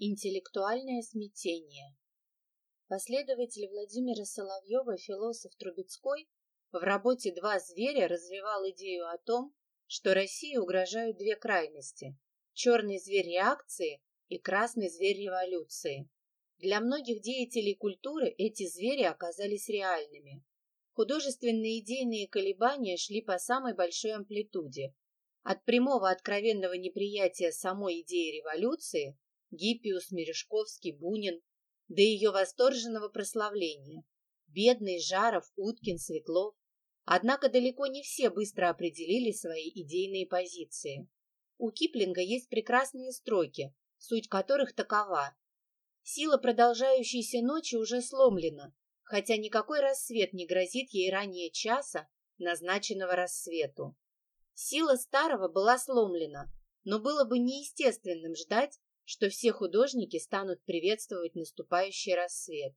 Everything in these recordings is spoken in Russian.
Интеллектуальное смятение. Последователь Владимира Соловьева, философ Трубецкой, в работе «Два зверя» развивал идею о том, что России угрожают две крайности – черный зверь реакции и красный зверь революции. Для многих деятелей культуры эти звери оказались реальными. Художественные идейные колебания шли по самой большой амплитуде. От прямого откровенного неприятия самой идеи революции Гиппиус, Мережковский, Бунин, до ее восторженного прославления. Бедный, Жаров, Уткин, Светлов. Однако далеко не все быстро определили свои идейные позиции. У Киплинга есть прекрасные строки, суть которых такова. Сила продолжающейся ночи уже сломлена, хотя никакой рассвет не грозит ей ранее часа, назначенного рассвету. Сила старого была сломлена, но было бы неестественным ждать, что все художники станут приветствовать наступающий рассвет.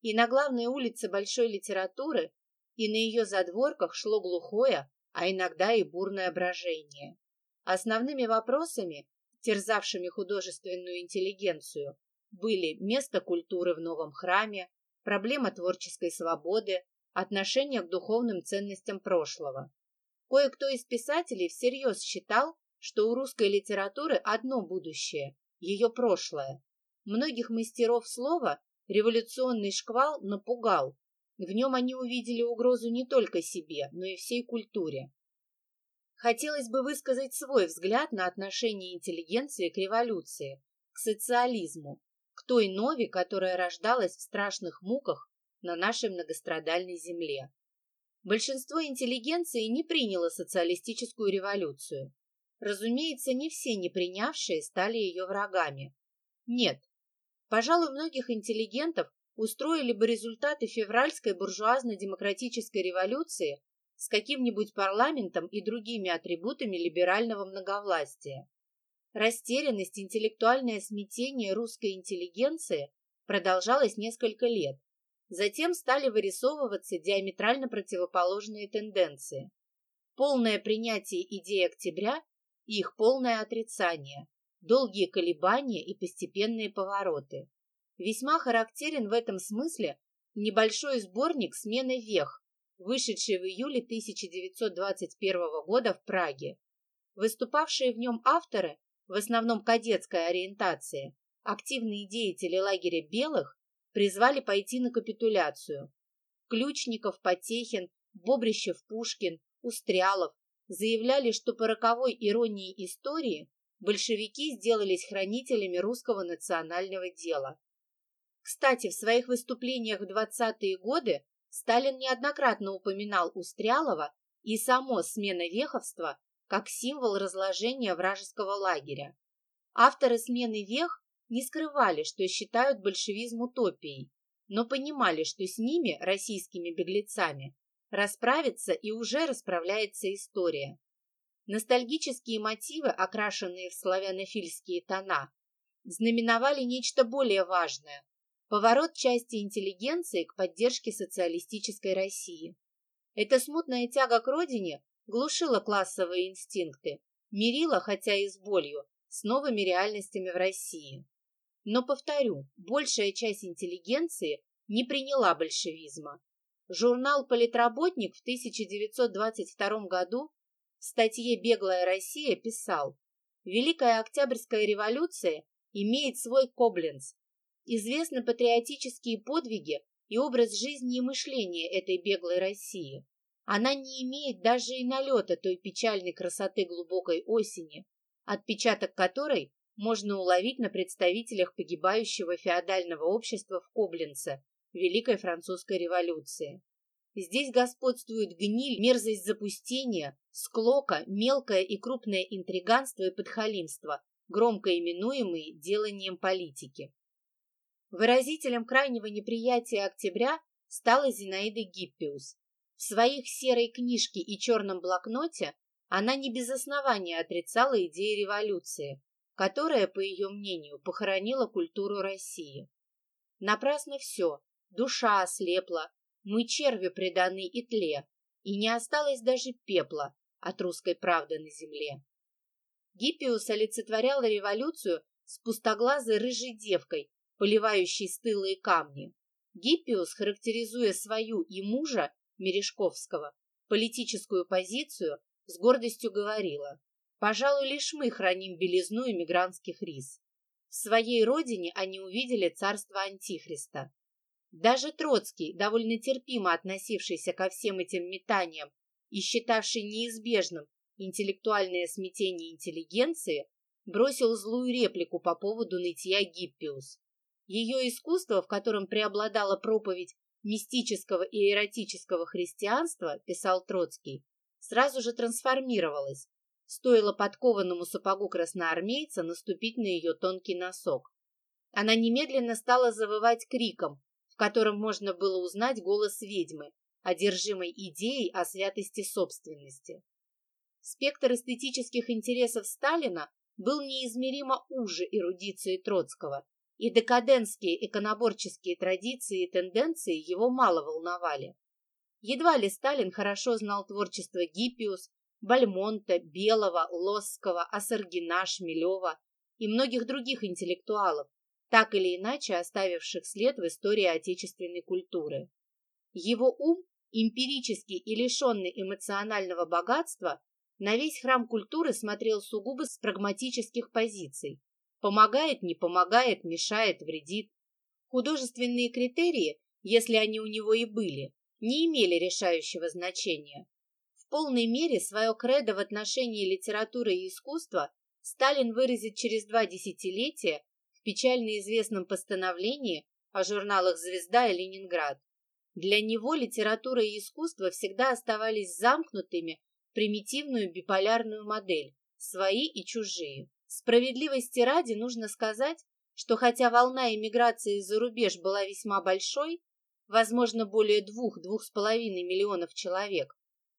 И на главной улице большой литературы, и на ее задворках шло глухое, а иногда и бурное брожение. Основными вопросами, терзавшими художественную интеллигенцию, были место культуры в новом храме, проблема творческой свободы, отношение к духовным ценностям прошлого. Кое-кто из писателей всерьез считал, что у русской литературы одно будущее ее прошлое. Многих мастеров слова революционный шквал напугал. В нем они увидели угрозу не только себе, но и всей культуре. Хотелось бы высказать свой взгляд на отношение интеллигенции к революции, к социализму, к той нове, которая рождалась в страшных муках на нашей многострадальной земле. Большинство интеллигенции не приняло социалистическую революцию. Разумеется, не все не принявшие стали ее врагами. Нет. Пожалуй, многих интеллигентов устроили бы результаты февральской буржуазно-демократической революции с каким-нибудь парламентом и другими атрибутами либерального многовластия. Растерянность, интеллектуальное смятение русской интеллигенции продолжалось несколько лет. Затем стали вырисовываться диаметрально противоположные тенденции. Полное принятие идей октября их полное отрицание, долгие колебания и постепенные повороты. Весьма характерен в этом смысле небольшой сборник «Смены вех», вышедший в июле 1921 года в Праге. Выступавшие в нем авторы, в основном кадетской ориентации, активные деятели лагеря белых, призвали пойти на капитуляцию. Ключников, Потехин, Бобрищев-Пушкин, Устрялов, заявляли, что по роковой иронии истории большевики сделались хранителями русского национального дела. Кстати, в своих выступлениях в 20-е годы Сталин неоднократно упоминал Устрялова и само смена веховства как символ разложения вражеского лагеря. Авторы смены вех не скрывали, что считают большевизм утопией, но понимали, что с ними, российскими беглецами, Расправится и уже расправляется история. Ностальгические мотивы, окрашенные в славянофильские тона, знаменовали нечто более важное – поворот части интеллигенции к поддержке социалистической России. Эта смутная тяга к родине глушила классовые инстинкты, мирила, хотя и с болью, с новыми реальностями в России. Но, повторю, большая часть интеллигенции не приняла большевизма, Журнал «Политработник» в 1922 году в статье «Беглая Россия» писал «Великая Октябрьская революция имеет свой Кобленц. Известны патриотические подвиги и образ жизни и мышления этой беглой России. Она не имеет даже и налета той печальной красоты глубокой осени, отпечаток которой можно уловить на представителях погибающего феодального общества в Кобленце Великой Французской революции. Здесь господствует гниль, мерзость запустения, склока, мелкое и крупное интриганство и подхалимство, громко именуемые деланием политики. Выразителем крайнего неприятия октября стала Зинаида Гиппиус. В своих серой книжке и черном блокноте она не без основания отрицала идеи революции, которая, по ее мнению, похоронила культуру России. Напрасно все, душа ослепла, мы черви преданы и тле, и не осталось даже пепла от русской правды на земле. Гиппиус олицетворял революцию с пустоглазой рыжей девкой, поливающей стылые камни. Гиппиус, характеризуя свою и мужа Мережковского политическую позицию, с гордостью говорила, «Пожалуй, лишь мы храним белизну иммигрантских рис». В своей родине они увидели царство Антихриста. Даже Троцкий, довольно терпимо относившийся ко всем этим метаниям и считавший неизбежным интеллектуальное смятение интеллигенции, бросил злую реплику по поводу нытья Гиппиус. Ее искусство, в котором преобладала проповедь мистического и эротического христианства, писал Троцкий, сразу же трансформировалось. Стоило подкованному сапогу красноармейца наступить на ее тонкий носок. Она немедленно стала завывать криком, котором можно было узнать голос ведьмы, одержимой идеей о святости собственности. Спектр эстетических интересов Сталина был неизмеримо уже эрудиции Троцкого, и декадентские иконоборческие традиции и тенденции его мало волновали. Едва ли Сталин хорошо знал творчество Гиппиус, Бальмонта, Белого, Лосского, Ассаргина, Шмелева и многих других интеллектуалов, так или иначе оставивших след в истории отечественной культуры. Его ум, эмпирический и лишенный эмоционального богатства, на весь храм культуры смотрел сугубо с прагматических позиций, Помогает, не помогает, мешает, вредит. Художественные критерии, если они у него и были, не имели решающего значения. В полной мере свое кредо в отношении литературы и искусства Сталин выразит через два десятилетия в печально известном постановлении о журналах «Звезда» и «Ленинград». Для него литература и искусство всегда оставались замкнутыми в примитивную биполярную модель – свои и чужие. Справедливости ради нужно сказать, что хотя волна эмиграции за рубеж была весьма большой, возможно, более двух-двух с половиной миллионов человек,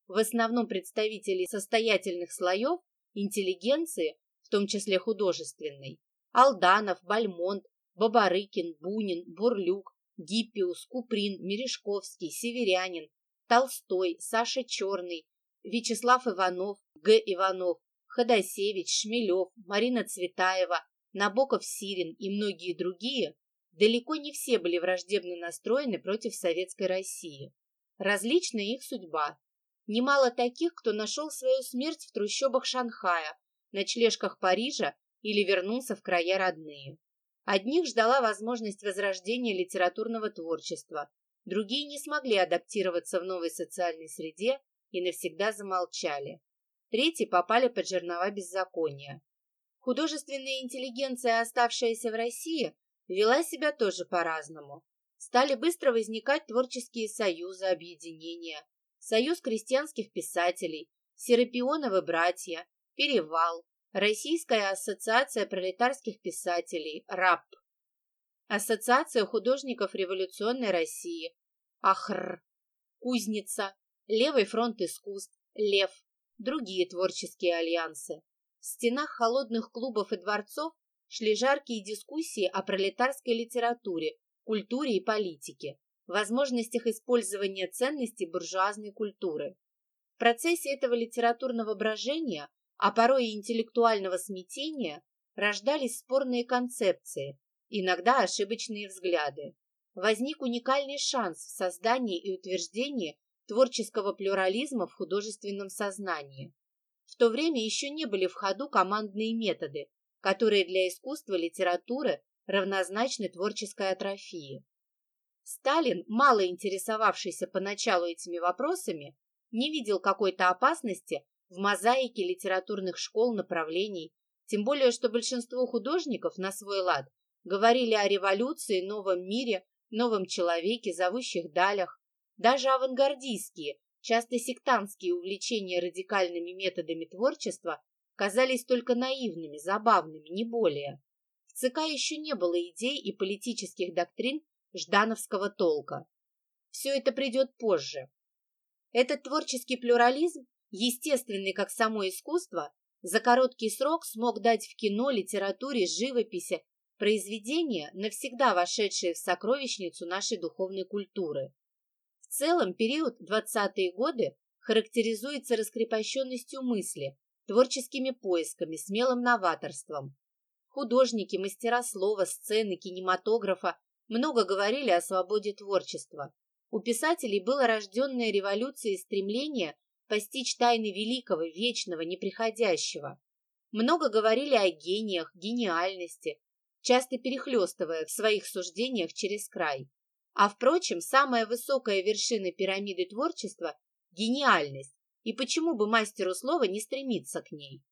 в основном представителей состоятельных слоев, интеллигенции, в том числе художественной, Алданов, Бальмонт, Бабарыкин, Бунин, Бурлюк, Гиппиус, Куприн, Мережковский, Северянин, Толстой, Саша Черный, Вячеслав Иванов, Г. Иванов, Ходосевич, Шмелев, Марина Цветаева, Набоков Сирин и многие другие, далеко не все были враждебно настроены против Советской России. Различна их судьба. Немало таких, кто нашел свою смерть в трущобах Шанхая, ночлежках Парижа или вернулся в края родные. Одних ждала возможность возрождения литературного творчества, другие не смогли адаптироваться в новой социальной среде и навсегда замолчали третьи попали под жернова беззакония. Художественная интеллигенция, оставшаяся в России, вела себя тоже по-разному. Стали быстро возникать творческие союзы, объединения. Союз крестьянских писателей, Серапионовы братья, Перевал, Российская ассоциация пролетарских писателей, РАП, Ассоциация художников революционной России, АХР, Кузница, Левый фронт искусств, Лев, другие творческие альянсы. В стенах холодных клубов и дворцов шли жаркие дискуссии о пролетарской литературе, культуре и политике, возможностях использования ценностей буржуазной культуры. В процессе этого литературного брожения, а порой и интеллектуального смятения, рождались спорные концепции, иногда ошибочные взгляды. Возник уникальный шанс в создании и утверждении творческого плюрализма в художественном сознании. В то время еще не были в ходу командные методы, которые для искусства литературы равнозначны творческой атрофии. Сталин, мало интересовавшийся поначалу этими вопросами, не видел какой-то опасности в мозаике литературных школ направлений, тем более что большинство художников на свой лад говорили о революции, новом мире, новом человеке, зовущих далях, даже авангардистские, часто сектантские увлечения радикальными методами творчества казались только наивными, забавными, не более. В ЦК еще не было идей и политических доктрин ждановского толка. Все это придет позже. Этот творческий плюрализм, естественный как само искусство, за короткий срок смог дать в кино, литературе, живописи произведения, навсегда вошедшие в сокровищницу нашей духовной культуры. В целом период 20-е годы характеризуется раскрепощенностью мысли, творческими поисками, смелым новаторством. художники, мастера слова, сцены, кинематографа много говорили о свободе творчества. У писателей было рожденное революцией стремление постичь тайны великого, вечного, неприходящего. Много говорили о гениях, гениальности, часто перехлестывая в своих суждениях через край. А, впрочем, самая высокая вершина пирамиды творчества – гениальность, и почему бы мастеру слова не стремиться к ней?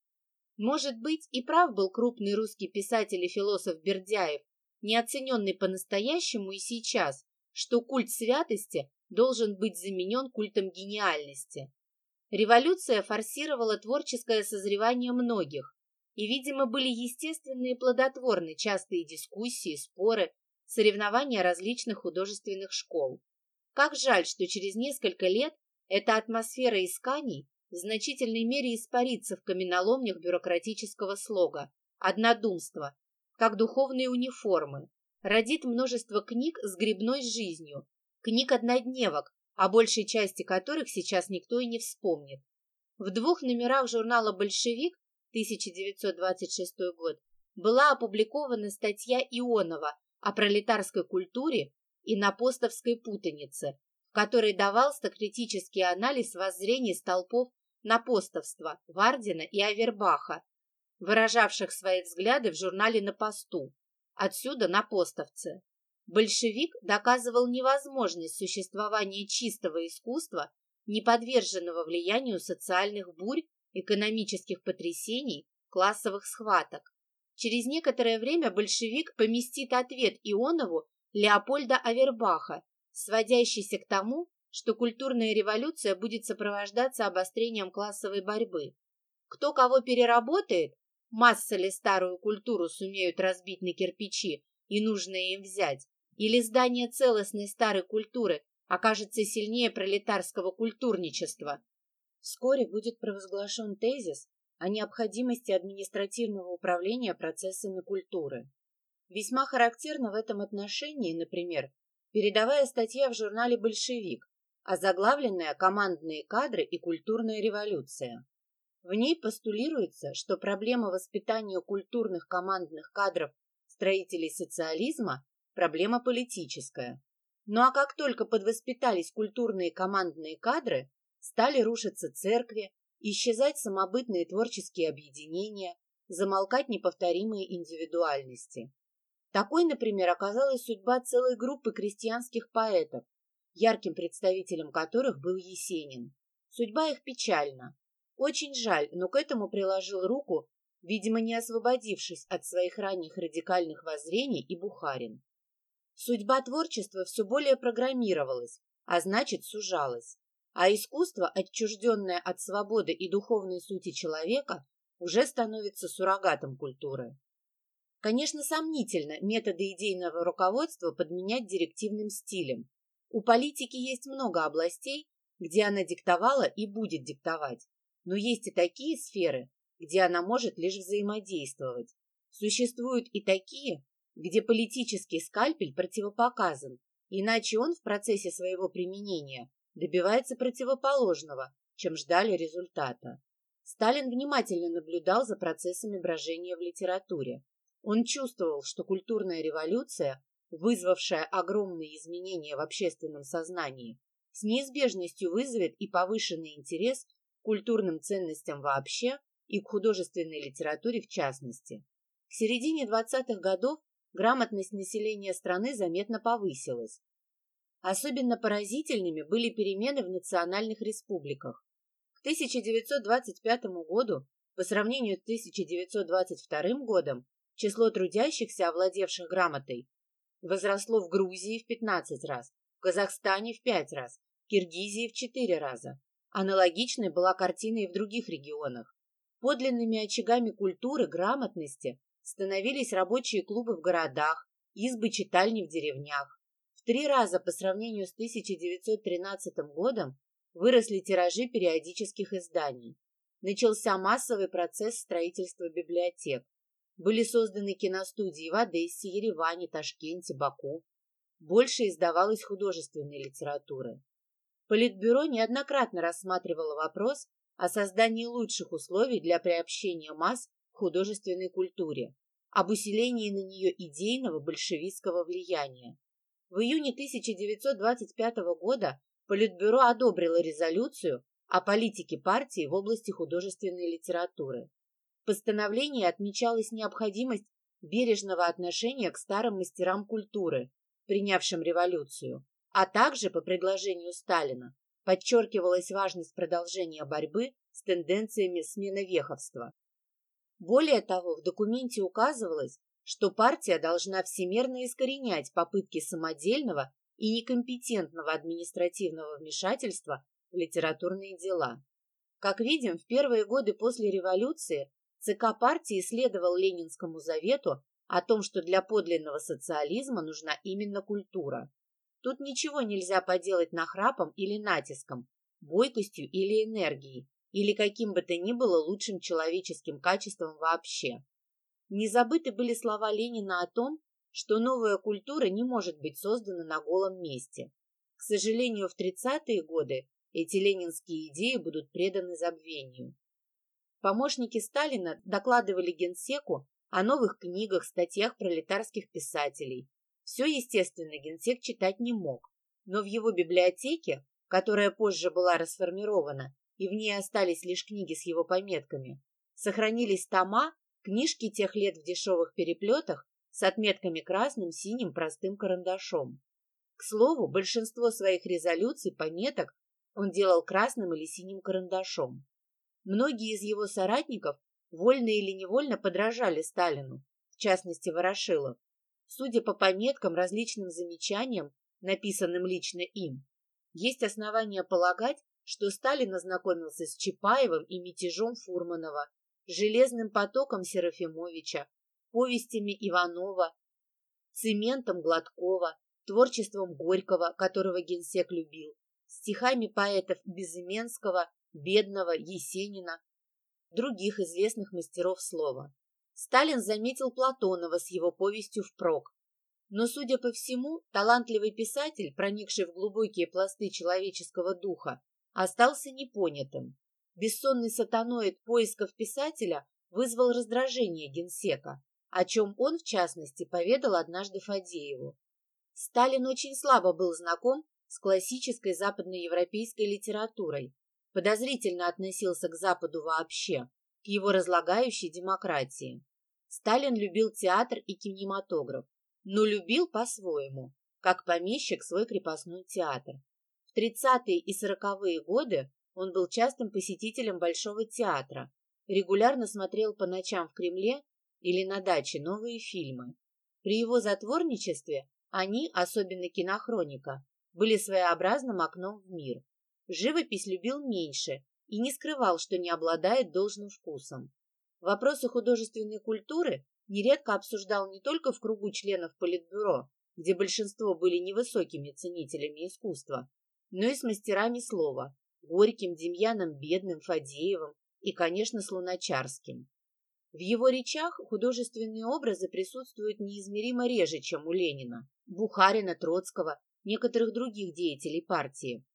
Может быть, и прав был крупный русский писатель и философ Бердяев, неоцененный по-настоящему и сейчас, что культ святости должен быть заменен культом гениальности. Революция форсировала творческое созревание многих, и, видимо, были естественные и плодотворны частые дискуссии, споры, соревнования различных художественных школ. Как жаль, что через несколько лет эта атмосфера исканий в значительной мере испарится в каменоломнях бюрократического слога, однодумства, как духовные униформы, родит множество книг с грибной жизнью, книг-однодневок, о большей части которых сейчас никто и не вспомнит. В двух номерах журнала «Большевик» 1926 год была опубликована статья Ионова о пролетарской культуре и напостовской путанице, в которой давался критический анализ воззрений столпов напостовства Вардина и Авербаха, выражавших свои взгляды в журнале «На посту». Отсюда напостовцы. Большевик доказывал невозможность существования чистого искусства, не подверженного влиянию социальных бурь, экономических потрясений, классовых схваток. Через некоторое время большевик поместит ответ Ионову Леопольда Авербаха, сводящийся к тому, что культурная революция будет сопровождаться обострением классовой борьбы. Кто кого переработает, масса ли старую культуру сумеют разбить на кирпичи и нужное им взять, или здание целостной старой культуры окажется сильнее пролетарского культурничества. Вскоре будет провозглашен тезис о необходимости административного управления процессами культуры. Весьма характерна в этом отношении, например, передовая статья в журнале «Большевик», озаглавленная «Командные кадры и культурная революция». В ней постулируется, что проблема воспитания культурных командных кадров строителей социализма – проблема политическая. Ну а как только подвоспитались культурные командные кадры, стали рушиться церкви, исчезать самобытные творческие объединения, замолкать неповторимые индивидуальности. Такой, например, оказалась судьба целой группы крестьянских поэтов, ярким представителем которых был Есенин. Судьба их печальна. Очень жаль, но к этому приложил руку, видимо, не освободившись от своих ранних радикальных воззрений и Бухарин. Судьба творчества все более программировалась, а значит сужалась а искусство, отчужденное от свободы и духовной сути человека, уже становится суррогатом культуры. Конечно, сомнительно методы идейного руководства подменять директивным стилем. У политики есть много областей, где она диктовала и будет диктовать, но есть и такие сферы, где она может лишь взаимодействовать. Существуют и такие, где политический скальпель противопоказан, иначе он в процессе своего применения добивается противоположного, чем ждали результата. Сталин внимательно наблюдал за процессами брожения в литературе. Он чувствовал, что культурная революция, вызвавшая огромные изменения в общественном сознании, с неизбежностью вызовет и повышенный интерес к культурным ценностям вообще и к художественной литературе в частности. К середине 20-х годов грамотность населения страны заметно повысилась. Особенно поразительными были перемены в национальных республиках. К 1925 году, по сравнению с 1922 годом, число трудящихся, овладевших грамотой, возросло в Грузии в 15 раз, в Казахстане в 5 раз, в Киргизии в 4 раза. Аналогичной была картина и в других регионах. Подлинными очагами культуры, грамотности становились рабочие клубы в городах, избы-читальни в деревнях три раза по сравнению с 1913 годом выросли тиражи периодических изданий. Начался массовый процесс строительства библиотек. Были созданы киностудии в Одессе, Ереване, Ташкенте, Баку. Больше издавалось художественной литературы. Политбюро неоднократно рассматривало вопрос о создании лучших условий для приобщения масс художественной культуре. об усилении на нее идейного большевистского влияния. В июне 1925 года Политбюро одобрило резолюцию о политике партии в области художественной литературы. В постановлении отмечалась необходимость бережного отношения к старым мастерам культуры, принявшим революцию, а также, по предложению Сталина, подчеркивалась важность продолжения борьбы с тенденциями сменовеховства. Более того, в документе указывалось, что партия должна всемерно искоренять попытки самодельного и некомпетентного административного вмешательства в литературные дела. Как видим, в первые годы после революции ЦК партии следовал Ленинскому завету о том, что для подлинного социализма нужна именно культура. Тут ничего нельзя поделать нахрапом или натиском, бойкостью или энергией, или каким бы то ни было лучшим человеческим качеством вообще. Не забыты были слова Ленина о том, что новая культура не может быть создана на голом месте. К сожалению, в 30-е годы эти ленинские идеи будут преданы забвению. Помощники Сталина докладывали генсеку о новых книгах, статьях пролетарских писателей. Все, естественно, генсек читать не мог, но в его библиотеке, которая позже была расформирована, и в ней остались лишь книги с его пометками, сохранились тома, книжки тех лет в дешевых переплетах с отметками красным, синим, простым карандашом. К слову, большинство своих резолюций, пометок он делал красным или синим карандашом. Многие из его соратников вольно или невольно подражали Сталину, в частности Ворошилов. Судя по пометкам, различным замечаниям, написанным лично им, есть основания полагать, что Сталин ознакомился с Чапаевым и мятежом Фурманова, железным потоком Серафимовича, повестями Иванова, цементом Гладкова, творчеством Горького, которого генсек любил, стихами поэтов Безыменского, Бедного, Есенина, других известных мастеров слова. Сталин заметил Платонова с его повестью «Впрок». Но, судя по всему, талантливый писатель, проникший в глубокие пласты человеческого духа, остался непонятым. Бессонный сатаноид поисков писателя вызвал раздражение генсека, о чем он, в частности, поведал однажды Фадееву. Сталин очень слабо был знаком с классической западноевропейской литературой, подозрительно относился к Западу вообще, к его разлагающей демократии. Сталин любил театр и кинематограф, но любил по-своему, как помещик свой крепостной театр. В 30-е и 40-е годы он был частым посетителем Большого театра, регулярно смотрел по ночам в Кремле или на даче новые фильмы. При его затворничестве они, особенно кинохроника, были своеобразным окном в мир. Живопись любил меньше и не скрывал, что не обладает должным вкусом. Вопросы художественной культуры нередко обсуждал не только в кругу членов Политбюро, где большинство были невысокими ценителями искусства, но и с мастерами слова – Горьким, Демьяном Бедным, Фадеевым и, конечно, с Луначарским. В его речах художественные образы присутствуют неизмеримо реже, чем у Ленина, Бухарина, Троцкого, некоторых других деятелей партии.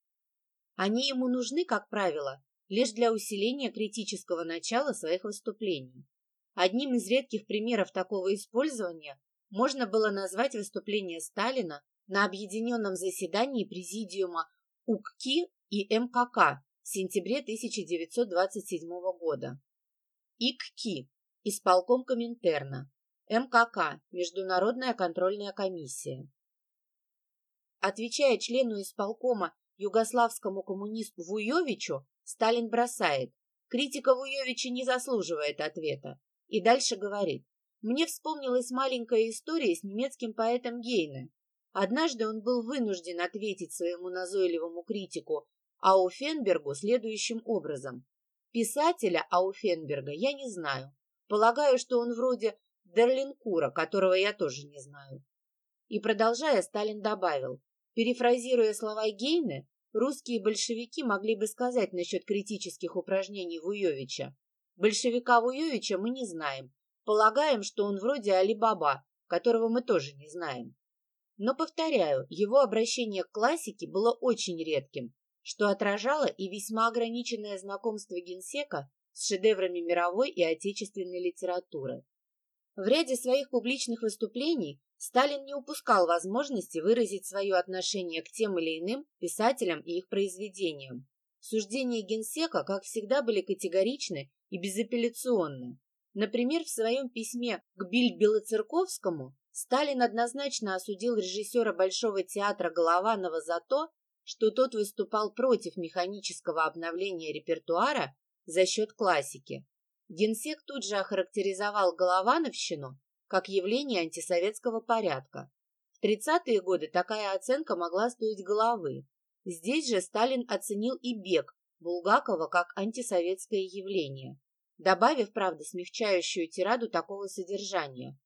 Они ему нужны, как правило, лишь для усиления критического начала своих выступлений. Одним из редких примеров такого использования можно было назвать выступление Сталина на объединенном заседании Президиума УККИ и МКК в сентябре 1927 года. ИККИ – исполком Коминтерна, МКК – Международная контрольная комиссия. Отвечая члену исполкома югославскому коммунисту Вуевичу, Сталин бросает. Критика Вуевича не заслуживает ответа. И дальше говорит. Мне вспомнилась маленькая история с немецким поэтом Гейне. Однажды он был вынужден ответить своему назойливому критику Ауфенбергу следующим образом. Писателя Ауфенберга я не знаю. Полагаю, что он вроде Дерлинкура, которого я тоже не знаю. И продолжая, Сталин добавил, перефразируя слова Гейне, русские большевики могли бы сказать насчет критических упражнений Вуевича. Большевика Вуевича мы не знаем. Полагаем, что он вроде Али-Баба, которого мы тоже не знаем. Но, повторяю, его обращение к классике было очень редким, что отражало и весьма ограниченное знакомство генсека с шедеврами мировой и отечественной литературы. В ряде своих публичных выступлений Сталин не упускал возможности выразить свое отношение к тем или иным писателям и их произведениям. Суждения генсека, как всегда, были категоричны и безапелляционны. Например, в своем письме к Биль-Белоцерковскому Сталин однозначно осудил режиссера Большого театра Голованова за то, что тот выступал против механического обновления репертуара за счет классики. Генсек тут же охарактеризовал Головановщину как явление антисоветского порядка. В 30-е годы такая оценка могла стоить головы. Здесь же Сталин оценил и бег Булгакова как антисоветское явление, добавив, правда, смягчающую тираду такого содержания.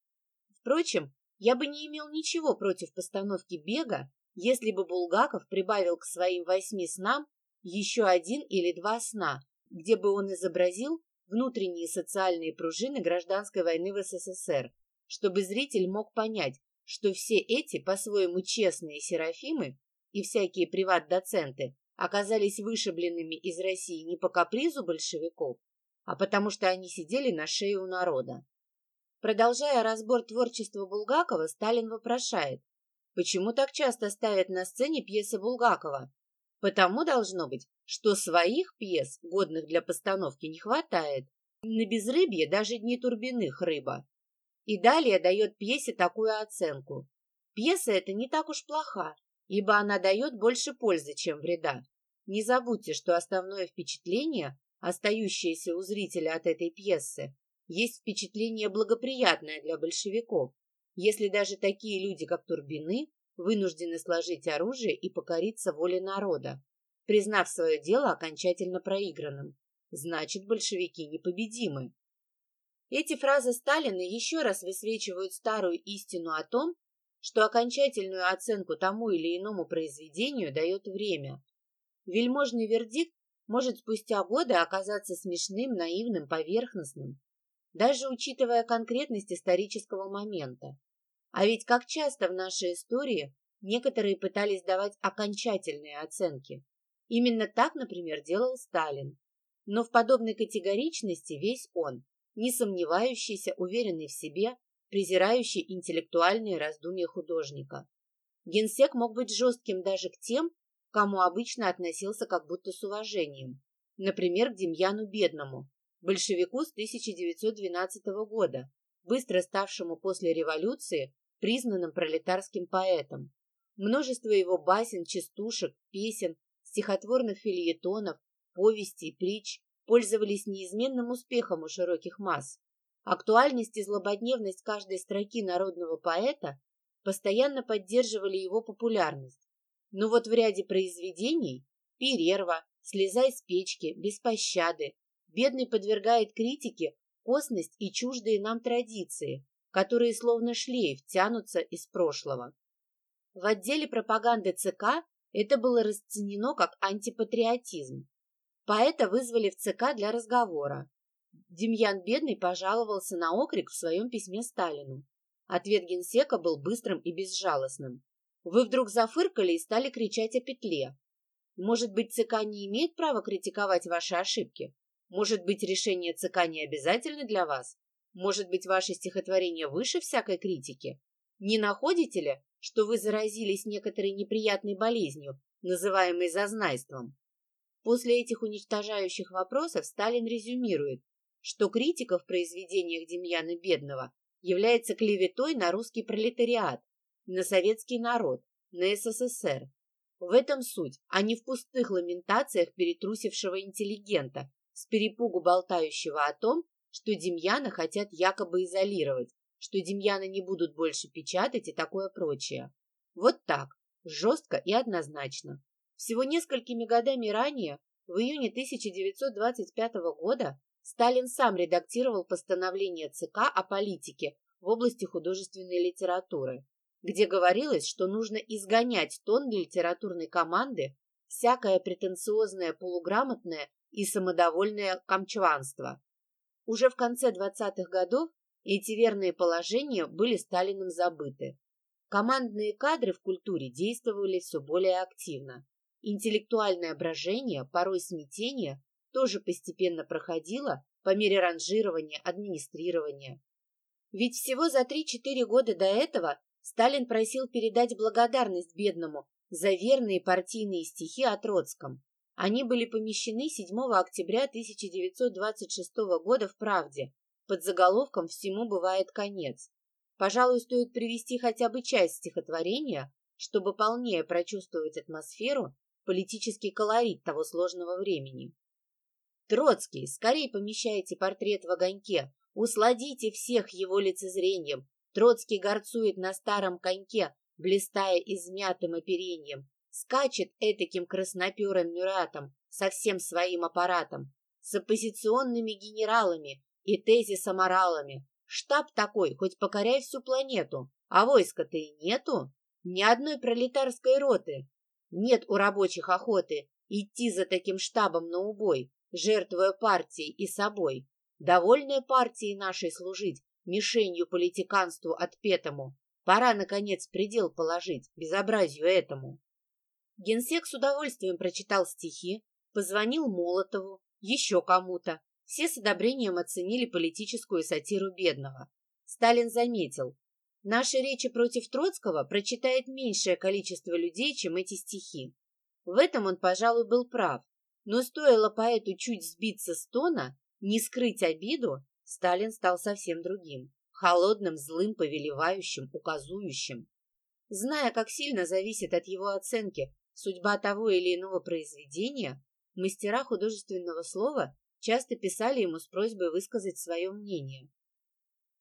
Впрочем, я бы не имел ничего против постановки бега, если бы Булгаков прибавил к своим восьми снам еще один или два сна, где бы он изобразил внутренние социальные пружины гражданской войны в СССР, чтобы зритель мог понять, что все эти по-своему честные серафимы и всякие приват-доценты оказались вышибленными из России не по капризу большевиков, а потому что они сидели на шее у народа. Продолжая разбор творчества Булгакова, Сталин вопрошает, почему так часто ставят на сцене пьесы Булгакова? Потому должно быть, что своих пьес, годных для постановки, не хватает. На безрыбье даже дни турбиных рыба. И далее дает пьесе такую оценку. Пьеса эта не так уж плоха, ибо она дает больше пользы, чем вреда. Не забудьте, что основное впечатление, остающееся у зрителя от этой пьесы, есть впечатление благоприятное для большевиков, если даже такие люди, как Турбины, вынуждены сложить оружие и покориться воле народа, признав свое дело окончательно проигранным. Значит, большевики непобедимы. Эти фразы Сталина еще раз высвечивают старую истину о том, что окончательную оценку тому или иному произведению дает время. Вельможный вердикт может спустя годы оказаться смешным, наивным, поверхностным, даже учитывая конкретность исторического момента. А ведь как часто в нашей истории некоторые пытались давать окончательные оценки. Именно так, например, делал Сталин. Но в подобной категоричности весь он, не сомневающийся, уверенный в себе, презирающий интеллектуальные раздумья художника. Генсек мог быть жестким даже к тем, кому обычно относился как будто с уважением. Например, к Демьяну Бедному, большевику с 1912 года, быстро ставшему после революции признанным пролетарским поэтом. Множество его басен, частушек, песен, стихотворных фильетонов, повестей, притч пользовались неизменным успехом у широких масс. Актуальность и злободневность каждой строки народного поэта постоянно поддерживали его популярность. Но вот в ряде произведений «Перерва», «Слезай с печки», «Без пощады» бедный подвергает критике косность и чуждые нам традиции, которые словно шлейф тянутся из прошлого. В отделе пропаганды ЦК это было расценено как антипатриотизм. Поэта вызвали в ЦК для разговора. Демьян Бедный пожаловался на окрик в своем письме Сталину. Ответ генсека был быстрым и безжалостным. Вы вдруг зафыркали и стали кричать о петле. Может быть, ЦК не имеет права критиковать ваши ошибки? Может быть, решение ЦК не обязательно для вас? Может быть, ваше стихотворение выше всякой критики? Не находите ли, что вы заразились некоторой неприятной болезнью, называемой зазнайством? После этих уничтожающих вопросов Сталин резюмирует, что критика в произведениях Демьяна Бедного является клеветой на русский пролетариат, на советский народ, на СССР. В этом суть, а не в пустых ламентациях перетрусившего интеллигента, с перепугу болтающего о том, что Демьяна хотят якобы изолировать, что Демьяна не будут больше печатать и такое прочее. Вот так, жестко и однозначно. Всего несколькими годами ранее, в июне 1925 года, Сталин сам редактировал постановление ЦК о политике в области художественной литературы, где говорилось, что нужно изгонять тон литературной команды всякое претенциозное полуграмотное и самодовольное камчванство. Уже в конце 20-х годов эти верные положения были Сталиным забыты. Командные кадры в культуре действовали все более активно. Интеллектуальное брожение, порой смятение, тоже постепенно проходило по мере ранжирования, администрирования. Ведь всего за 3-4 года до этого Сталин просил передать благодарность бедному за верные партийные стихи о Троцком. Они были помещены 7 октября 1926 года в «Правде» под заголовком «Всему бывает конец». Пожалуй, стоит привести хотя бы часть стихотворения, чтобы полнее прочувствовать атмосферу, политический колорит того сложного времени. Троцкий, скорее помещайте портрет в огоньке, усладите всех его лицезрением. Троцкий горцует на старом коньке, блистая измятым оперением, скачет этаким красноперым мюратом со всем своим аппаратом, с оппозиционными генералами и тезисоморалами. Штаб такой, хоть покоряй всю планету, а войска-то и нету. Ни одной пролетарской роты. Нет у рабочих охоты идти за таким штабом на убой, жертвуя партией и собой. Довольная партией нашей служить, мишенью политиканству отпетому. Пора, наконец, предел положить безобразию этому. Генсек с удовольствием прочитал стихи, позвонил Молотову, еще кому-то. Все с одобрением оценили политическую сатиру бедного. Сталин заметил, наши речи против Троцкого прочитает меньшее количество людей, чем эти стихи. В этом он, пожалуй, был прав. Но стоило поэту чуть сбиться с тона, не скрыть обиду, Сталин стал совсем другим. Холодным, злым, повелевающим, указующим. Зная, как сильно зависит от его оценки судьба того или иного произведения, мастера художественного слова часто писали ему с просьбой высказать свое мнение.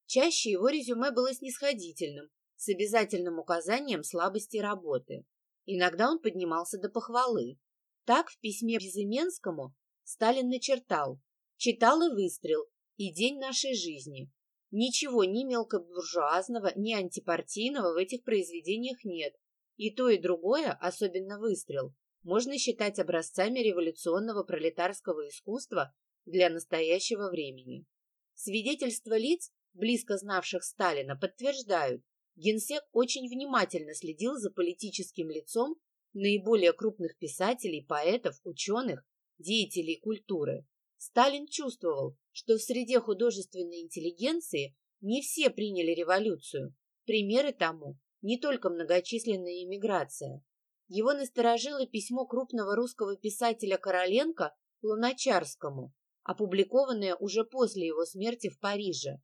Чаще его резюме было снисходительным, с обязательным указанием слабости работы. Иногда он поднимался до похвалы. Так в письме Безыменскому Сталин начертал «Читал и выстрел, и день нашей жизни». Ничего ни мелкобуржуазного, ни антипартийного в этих произведениях нет. И то, и другое, особенно выстрел, можно считать образцами революционного пролетарского искусства для настоящего времени. Свидетельства лиц, близко знавших Сталина, подтверждают, Генсек очень внимательно следил за политическим лицом наиболее крупных писателей, поэтов, ученых, деятелей культуры. Сталин чувствовал, что в среде художественной интеллигенции не все приняли революцию. Примеры тому не только многочисленная иммиграция. Его насторожило письмо крупного русского писателя Короленко Луначарскому, опубликованное уже после его смерти в Париже,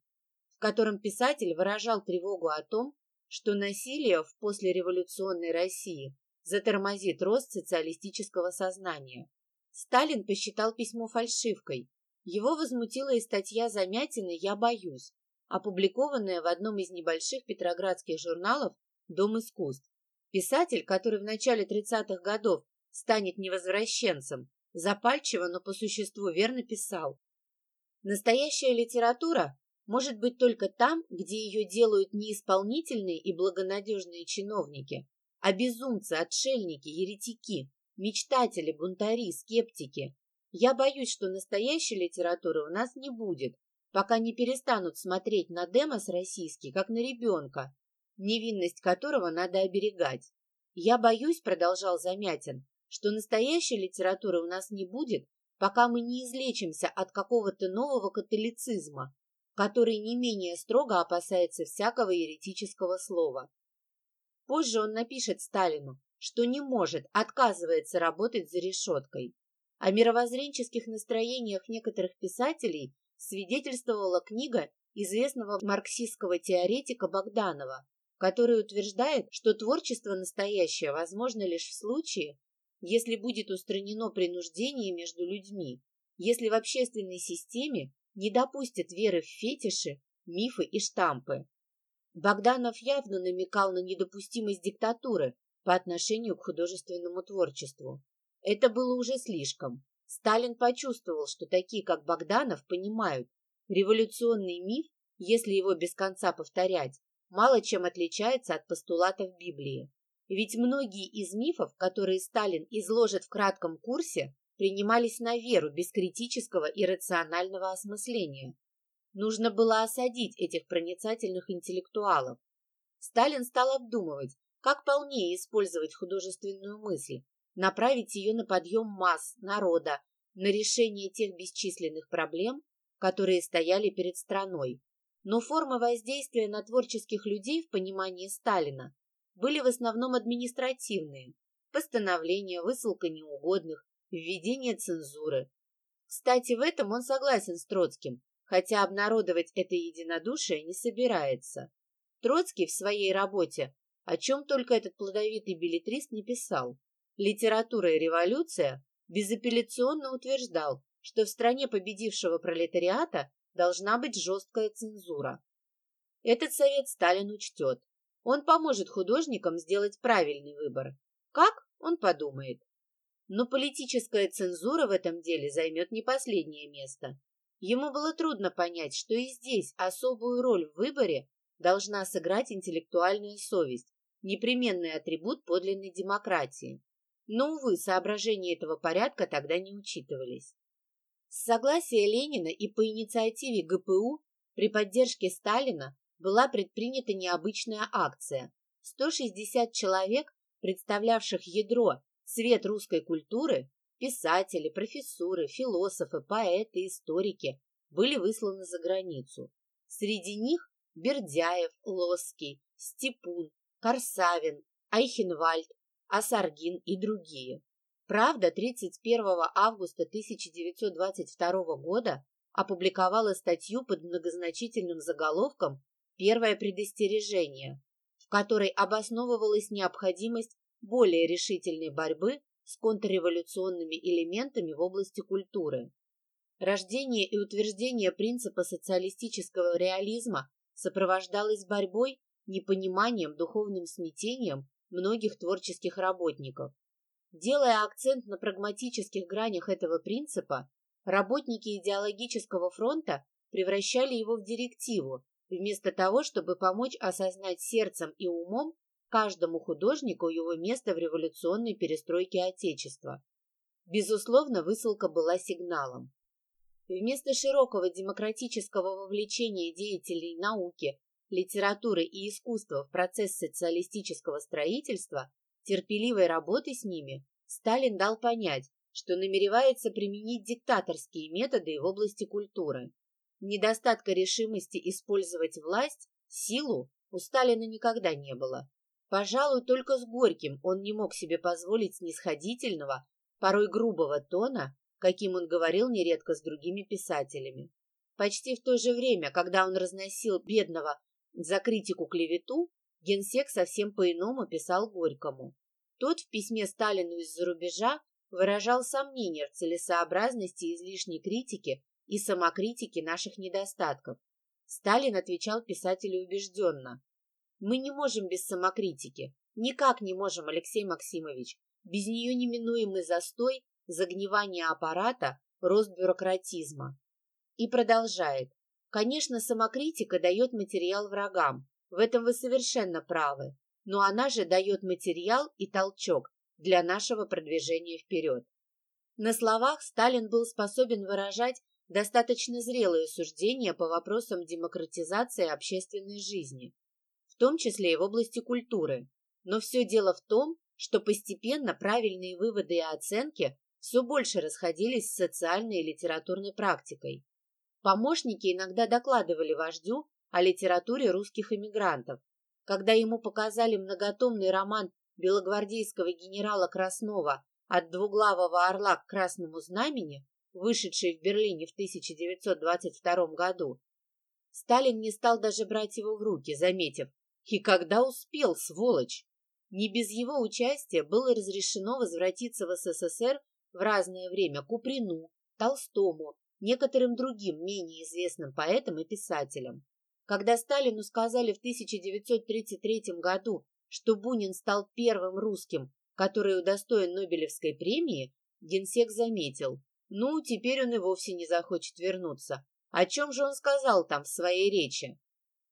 в котором писатель выражал тревогу о том, что насилие в послереволюционной России затормозит рост социалистического сознания. Сталин посчитал письмо фальшивкой. Его возмутила и статья Замятины «Я боюсь», опубликованная в одном из небольших петроградских журналов «Дом искусств». Писатель, который в начале 30-х годов станет невозвращенцем, запальчиво, но по существу верно писал. Настоящая литература может быть только там, где ее делают не исполнительные и благонадежные чиновники, а безумцы, отшельники, еретики, мечтатели, бунтари, скептики. Я боюсь, что настоящей литературы у нас не будет, пока не перестанут смотреть на демос российский, как на ребенка, невинность которого надо оберегать. Я боюсь, продолжал Замятин, что настоящей литературы у нас не будет, пока мы не излечимся от какого-то нового католицизма, который не менее строго опасается всякого еретического слова. Позже он напишет Сталину, что не может, отказывается работать за решеткой. О мировоззренческих настроениях некоторых писателей свидетельствовала книга известного марксистского теоретика Богданова, который утверждает, что творчество настоящее возможно лишь в случае, если будет устранено принуждение между людьми, если в общественной системе не допустят веры в фетиши, мифы и штампы. Богданов явно намекал на недопустимость диктатуры по отношению к художественному творчеству. Это было уже слишком. Сталин почувствовал, что такие, как Богданов, понимают, революционный миф, если его без конца повторять, мало чем отличается от постулатов Библии. Ведь многие из мифов, которые Сталин изложит в кратком курсе, принимались на веру без критического и рационального осмысления. Нужно было осадить этих проницательных интеллектуалов. Сталин стал обдумывать, как полнее использовать художественную мысль, направить ее на подъем масс, народа, на решение тех бесчисленных проблем, которые стояли перед страной. Но формы воздействия на творческих людей в понимании Сталина были в основном административные. Постановления, высылка неугодных, введение цензуры. Кстати, в этом он согласен с Троцким, хотя обнародовать это единодушие не собирается. Троцкий в своей работе о чем только этот плодовитый билетрист не писал. Литература и революция безапелляционно утверждал, что в стране победившего пролетариата должна быть жесткая цензура. Этот совет Сталин учтет. Он поможет художникам сделать правильный выбор. Как? Он подумает. Но политическая цензура в этом деле займет не последнее место. Ему было трудно понять, что и здесь особую роль в выборе должна сыграть интеллектуальная совесть, непременный атрибут подлинной демократии. Но, увы, соображения этого порядка тогда не учитывались. С согласия Ленина и по инициативе ГПУ при поддержке Сталина была предпринята необычная акция. 160 человек, представлявших ядро цвет русской культуры, писатели, профессуры, философы, поэты, историки, были высланы за границу. Среди них Бердяев, Лосский, Степун, Корсавин, Айхенвальд, Асаргин и другие. Правда, 31 августа 1922 года опубликовала статью под многозначительным заголовком «Первое предостережение», в которой обосновывалась необходимость более решительной борьбы с контрреволюционными элементами в области культуры. Рождение и утверждение принципа социалистического реализма сопровождалось борьбой, непониманием, духовным смятением многих творческих работников. Делая акцент на прагматических гранях этого принципа, работники идеологического фронта превращали его в директиву, вместо того, чтобы помочь осознать сердцем и умом каждому художнику его место в революционной перестройке Отечества. Безусловно, высылка была сигналом. Вместо широкого демократического вовлечения деятелей науки, литературы и искусства в процесс социалистического строительства, терпеливой работы с ними, Сталин дал понять, что намеревается применить диктаторские методы в области культуры. Недостатка решимости использовать власть, силу у Сталина никогда не было. Пожалуй, только с Горьким он не мог себе позволить снисходительного, порой грубого тона, каким он говорил нередко с другими писателями. Почти в то же время, когда он разносил бедного за критику клевету, генсек совсем по-иному писал Горькому. Тот в письме Сталину из-за рубежа выражал сомнения в целесообразности излишней критики и самокритики наших недостатков. Сталин отвечал писателю убежденно. Мы не можем без самокритики. Никак не можем, Алексей Максимович. Без нее неминуемый застой, загнивание аппарата, рост бюрократизма. И продолжает. Конечно, самокритика дает материал врагам. В этом вы совершенно правы. Но она же дает материал и толчок для нашего продвижения вперед. На словах Сталин был способен выражать достаточно зрелые суждения по вопросам демократизации общественной жизни в том числе и в области культуры. Но все дело в том, что постепенно правильные выводы и оценки все больше расходились с социальной и литературной практикой. Помощники иногда докладывали вождю о литературе русских эмигрантов. Когда ему показали многотомный роман белогвардейского генерала Краснова «От двуглавого орла к красному знамени», вышедший в Берлине в 1922 году, Сталин не стал даже брать его в руки, заметив, и когда успел, сволочь? Не без его участия было разрешено возвратиться в СССР в разное время Куприну, Толстому, некоторым другим менее известным поэтам и писателям. Когда Сталину сказали в 1933 году, что Бунин стал первым русским, который удостоен Нобелевской премии, генсек заметил, ну, теперь он и вовсе не захочет вернуться. О чем же он сказал там в своей речи?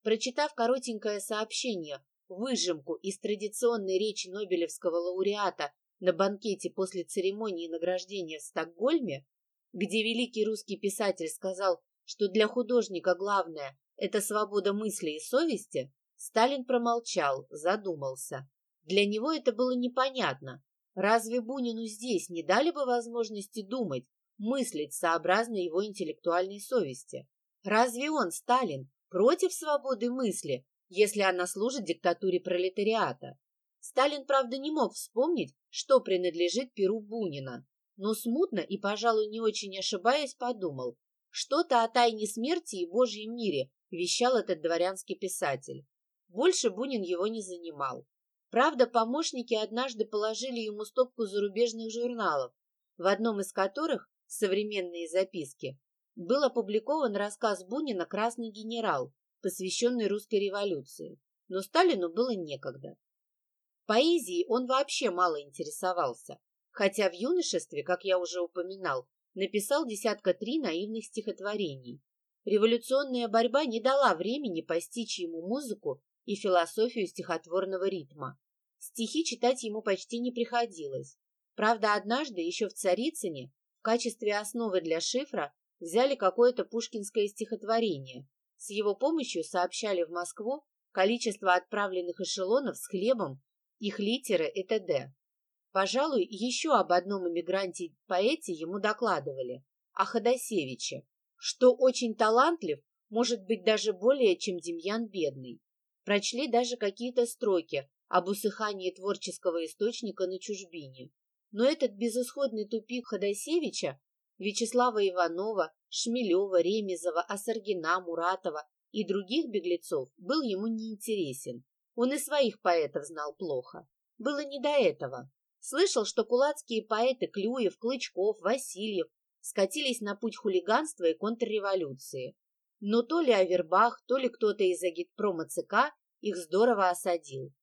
Прочитав коротенькое сообщение, выжимку из традиционной речи Нобелевского лауреата на банкете после церемонии награждения в Стокгольме, где великий русский писатель сказал, что для художника главное – это свобода мысли и совести, Сталин промолчал, задумался. Для него это было непонятно. Разве Бунину здесь не дали бы возможности думать, мыслить сообразно его интеллектуальной совести? Разве он, Сталин, против свободы мысли, если она служит диктатуре пролетариата. Сталин, правда, не мог вспомнить, что принадлежит перу Бунина, но смутно и, пожалуй, не очень ошибаясь, подумал, что-то о тайне смерти и Божьем мире вещал этот дворянский писатель. Больше Бунин его не занимал. Правда, помощники однажды положили ему стопку зарубежных журналов, в одном из которых, современные записки, был опубликован рассказ Бунина «Красный генерал», посвященный русской революции. Но Сталину было некогда. Поэзией он вообще мало интересовался, хотя в юношестве, как я уже упоминал, написал десятка три наивных стихотворений. Революционная борьба не дала времени постичь ему музыку и философию стихотворного ритма. Стихи читать ему почти не приходилось. Правда, однажды, еще в Царицыне, в качестве основы для шифра взяли какое-то пушкинское стихотворение. С его помощью сообщали в Москву количество отправленных эшелонов с хлебом, их литеры и т.д. Пожалуй, еще об одном эмигранте-поэте ему докладывали, о Ходосевиче, что очень талантлив, может быть, даже более, чем Демьян Бедный. Прочли даже какие-то строки об усыхании творческого источника на чужбине. Но этот безысходный тупик Ходосевича, Вячеслава Иванова, Шмелева, Ремезова, Осаргина, Муратова и других беглецов был ему неинтересен. Он и своих поэтов знал плохо. Было не до этого. Слышал, что кулацкие поэты Клюев, Клычков, Васильев скатились на путь хулиганства и контрреволюции. Но то ли Авербах, то ли кто-то из агитпрома ЦК их здорово осадил.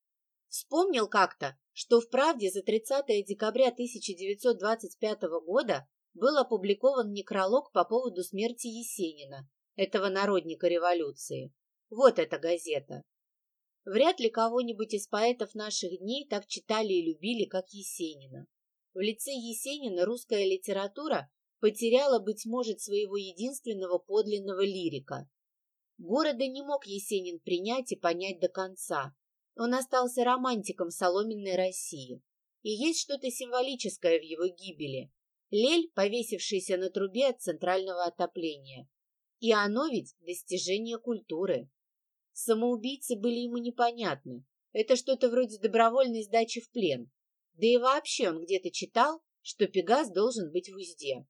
Вспомнил как-то, что в «Правде» за 30 декабря 1925 года был опубликован некролог по поводу смерти Есенина, этого народника революции. Вот эта газета. Вряд ли кого-нибудь из поэтов наших дней так читали и любили, как Есенина. В лице Есенина русская литература потеряла, быть может, своего единственного подлинного лирика. Города не мог Есенин принять и понять до конца. Он остался романтиком соломенной России. И есть что-то символическое в его гибели. Лель, повесившийся на трубе от центрального отопления. И оно ведь достижение культуры. Самоубийцы были ему непонятны. Это что-то вроде добровольной сдачи в плен. Да и вообще он где-то читал, что Пегас должен быть в узде.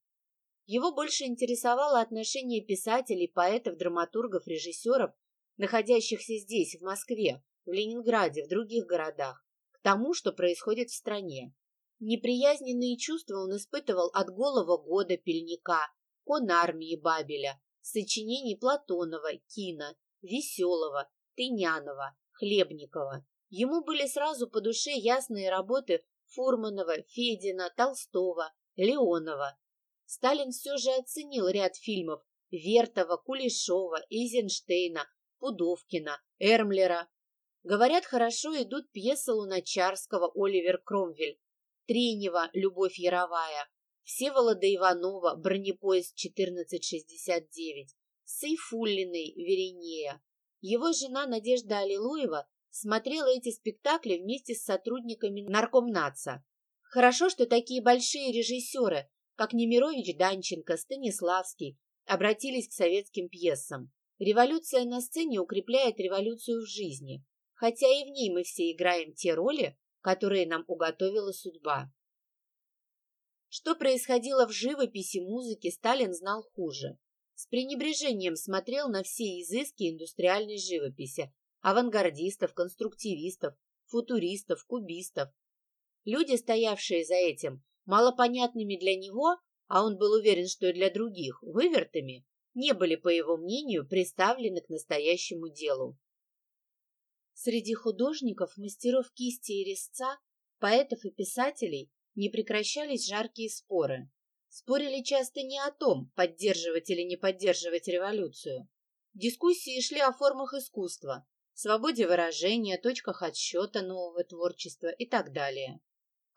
Его больше интересовало отношение писателей, поэтов, драматургов, режиссеров, находящихся здесь, в Москве, в Ленинграде, в других городах, к тому, что происходит в стране. Неприязненные чувства он испытывал от голого года Пельника, конармии Бабеля, сочинений Платонова, Кина Веселого, Тынянова, Хлебникова. Ему были сразу по душе ясные работы Фурманова, Федина, Толстого, Леонова. Сталин все же оценил ряд фильмов Вертова, Кулешова, Эйзенштейна, Пудовкина, Эрмлера. Говорят, хорошо идут пьесы Луначарского «Оливер Кромвель», Тренева «Любовь Яровая», Всеволода Иванова «Бронепоезд 1469», Сейфуллиной Веринея. Его жена Надежда Аллилуева смотрела эти спектакли вместе с сотрудниками наркомнаца. Хорошо, что такие большие режиссеры, как Немирович Данченко, Станиславский, обратились к советским пьесам. Революция на сцене укрепляет революцию в жизни, хотя и в ней мы все играем те роли, которые нам уготовила судьба. Что происходило в живописи, музыке, Сталин знал хуже с пренебрежением смотрел на все изыски индустриальной живописи, авангардистов, конструктивистов, футуристов, кубистов. Люди, стоявшие за этим, малопонятными для него, а он был уверен, что и для других, вывертами, не были, по его мнению, представлены к настоящему делу. Среди художников, мастеров кисти и резца, поэтов и писателей не прекращались жаркие споры. Спорили часто не о том, поддерживать или не поддерживать революцию. Дискуссии шли о формах искусства, свободе выражения, точках отсчета нового творчества и так далее.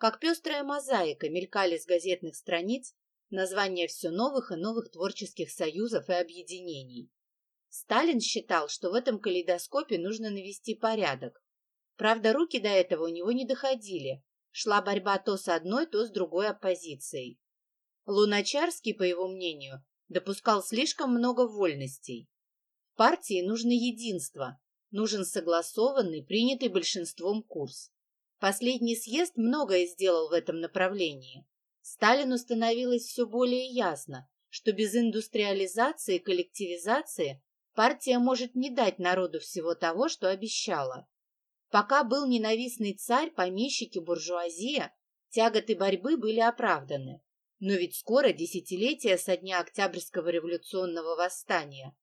Как пестрая мозаика мелькали с газетных страниц названия все новых и новых творческих союзов и объединений. Сталин считал, что в этом калейдоскопе нужно навести порядок. Правда, руки до этого у него не доходили. Шла борьба то с одной, то с другой оппозицией. Луначарский, по его мнению, допускал слишком много вольностей. В Партии нужно единство, нужен согласованный, принятый большинством курс. Последний съезд многое сделал в этом направлении. Сталину становилось все более ясно, что без индустриализации и коллективизации партия может не дать народу всего того, что обещала. Пока был ненавистный царь, помещики, буржуазия, тяготы борьбы были оправданы. Но ведь скоро десятилетие со дня Октябрьского революционного восстания.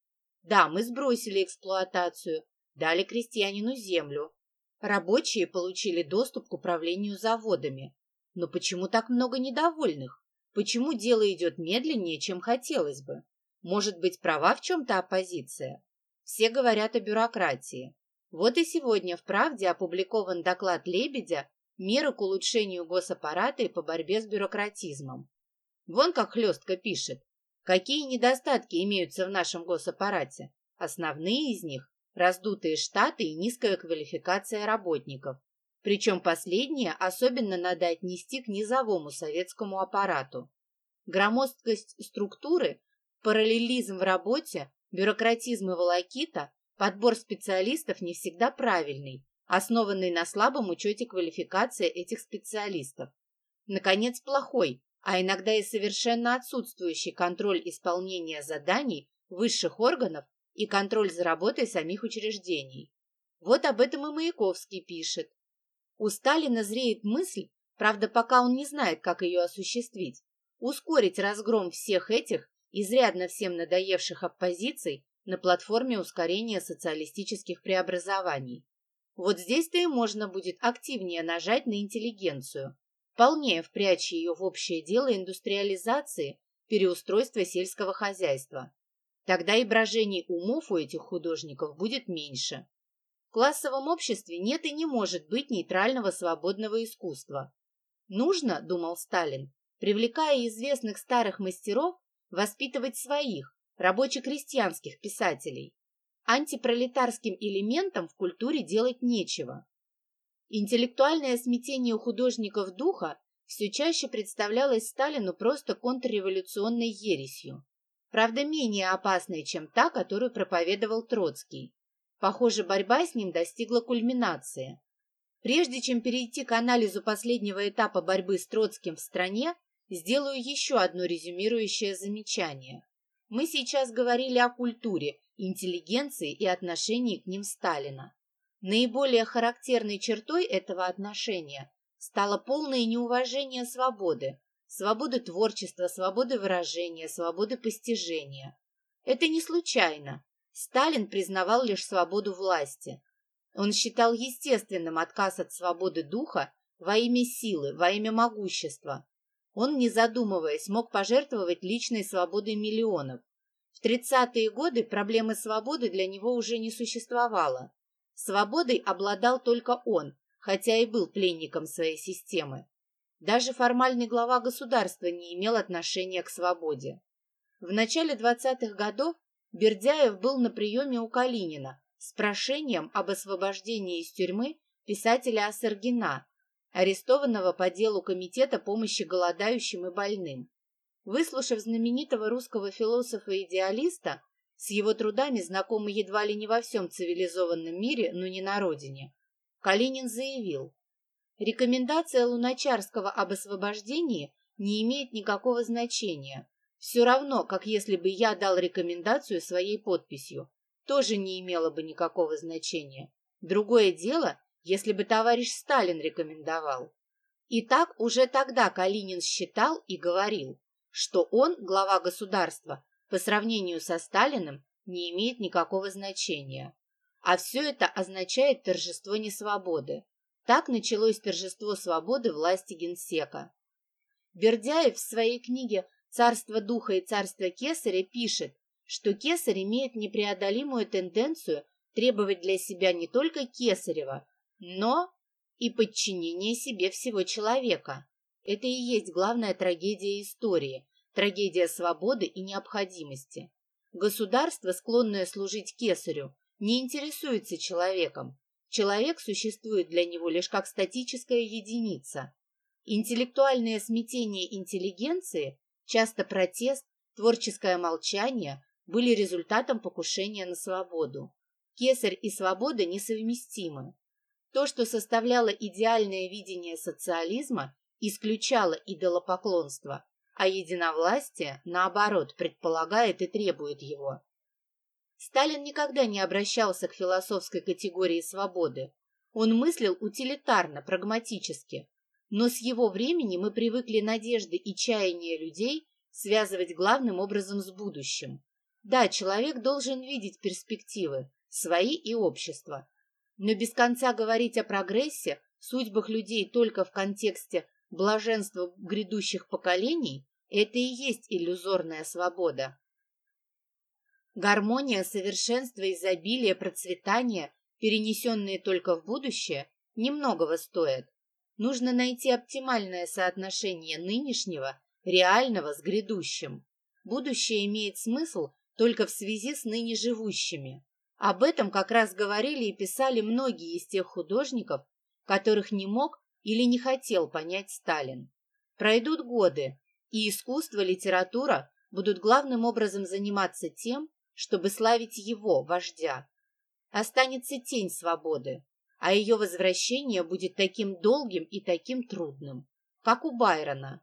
Да, мы сбросили эксплуатацию, дали крестьянину землю. Рабочие получили доступ к управлению заводами. Но почему так много недовольных? Почему дело идет медленнее, чем хотелось бы? Может быть, права в чем-то оппозиция? Все говорят о бюрократии. Вот и сегодня в «Правде» опубликован доклад Лебедя «Меры к улучшению госаппарата и по борьбе с бюрократизмом». Вон как хлестко пишет. Какие недостатки имеются в нашем госаппарате? Основные из них – раздутые штаты и низкая квалификация работников. Причем последнее особенно надо отнести к низовому советскому аппарату. Громоздкость структуры, параллелизм в работе, бюрократизм и волокита, подбор специалистов не всегда правильный, основанный на слабом учете квалификации этих специалистов. Наконец, плохой, а иногда и совершенно отсутствующий контроль исполнения заданий высших органов и контроль за работой самих учреждений. Вот об этом и Маяковский пишет. У Сталина зреет мысль, правда, пока он не знает, как ее осуществить, ускорить разгром всех этих, изрядно всем надоевших оппозиций на платформе ускорения социалистических преобразований. Вот здесь-то и можно будет активнее нажать на интеллигенцию, полнее впрячь ее в общее дело индустриализации, переустройства сельского хозяйства. Тогда и брожений умов у этих художников будет меньше. В классовом обществе нет и не может быть нейтрального свободного искусства. Нужно, думал Сталин, привлекая известных старых мастеров, воспитывать своих, рабоче-крестьянских писателей. Антипролетарским элементам в культуре делать нечего. Интеллектуальное смятение у художников духа все чаще представлялось Сталину просто контрреволюционной ересью. Правда, менее опасной, чем та, которую проповедовал Троцкий. Похоже, борьба с ним достигла кульминации. Прежде чем перейти к анализу последнего этапа борьбы с Троцким в стране, сделаю еще одно резюмирующее замечание. Мы сейчас говорили о культуре, интеллигенции и отношении к ним Сталина. Наиболее характерной чертой этого отношения стало полное неуважение свободы, свободы творчества, свободы выражения, свободы постижения. Это не случайно. Сталин признавал лишь свободу власти. Он считал естественным отказ от свободы духа во имя силы, во имя могущества. Он, не задумываясь, мог пожертвовать личной свободой миллионов. В 30-е годы проблемы свободы для него уже не существовало. Свободой обладал только он, хотя и был пленником своей системы. Даже формальный глава государства не имел отношения к свободе. В начале 20-х годов Бердяев был на приеме у Калинина с прошением об освобождении из тюрьмы писателя Асаргина, арестованного по делу Комитета помощи голодающим и больным. Выслушав знаменитого русского философа-идеалиста, с его трудами знакомы едва ли не во всем цивилизованном мире, но не на родине, Калинин заявил, рекомендация Луначарского об освобождении не имеет никакого значения. Все равно, как если бы я дал рекомендацию своей подписью, тоже не имело бы никакого значения. Другое дело, если бы товарищ Сталин рекомендовал. И так уже тогда Калинин считал и говорил, что он, глава государства, по сравнению со Сталиным, не имеет никакого значения. А все это означает торжество несвободы. Так началось торжество свободы власти генсека. Бердяев в своей книге «Царство духа и царство кесаря» пишет, что кесарь имеет непреодолимую тенденцию требовать для себя не только кесарева, но и подчинение себе всего человека. Это и есть главная трагедия истории, трагедия свободы и необходимости. Государство, склонное служить кесарю, не интересуется человеком. Человек существует для него лишь как статическая единица. Интеллектуальное смятение интеллигенции, часто протест, творческое молчание, были результатом покушения на свободу. Кесарь и свобода несовместимы. То, что составляло идеальное видение социализма, исключало идолопоклонство, а единовластие, наоборот, предполагает и требует его. Сталин никогда не обращался к философской категории свободы. Он мыслил утилитарно, прагматически. Но с его времени мы привыкли надежды и чаяния людей связывать главным образом с будущим. Да, человек должен видеть перспективы, свои и общества. Но без конца говорить о прогрессе, судьбах людей только в контексте блаженства грядущих поколений – это и есть иллюзорная свобода. Гармония, совершенство, изобилие, процветание, перенесенные только в будущее, немногого стоят. Нужно найти оптимальное соотношение нынешнего, реального с грядущим. Будущее имеет смысл только в связи с ныне живущими. Об этом как раз говорили и писали многие из тех художников, которых не мог или не хотел понять Сталин. Пройдут годы, и искусство, литература будут главным образом заниматься тем, чтобы славить его, вождя. Останется тень свободы, а ее возвращение будет таким долгим и таким трудным, как у Байрона.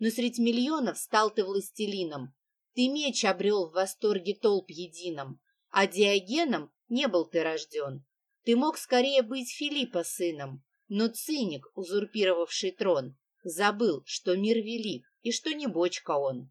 Но среди миллионов стал ты властелином, ты меч обрел в восторге толп едином, а Диогеном не был ты рожден. Ты мог скорее быть Филиппа сыном, но циник, узурпировавший трон, забыл, что мир велик и что не бочка он.